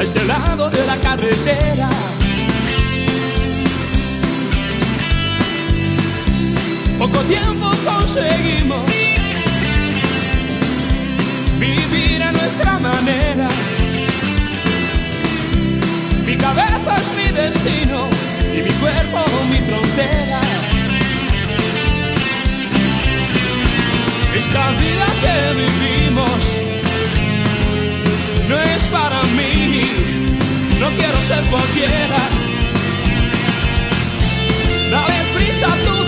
a este lado de la carretera. Poco tiempo conseguimos vivir a nuestra manera. Mi cabeza es mi destino. cualquiera. Dale prisa tú.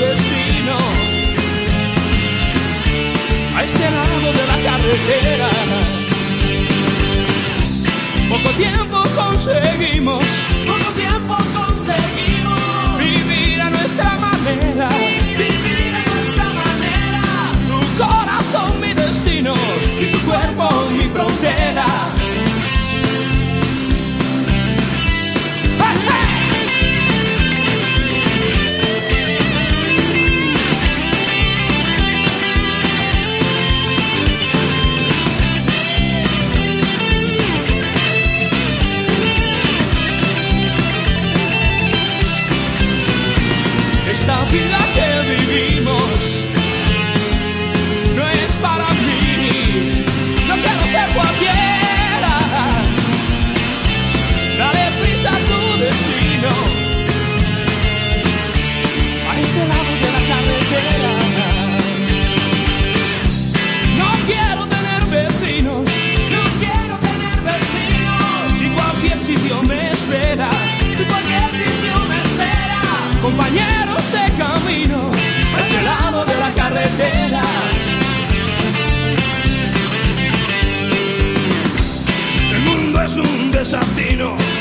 desatino.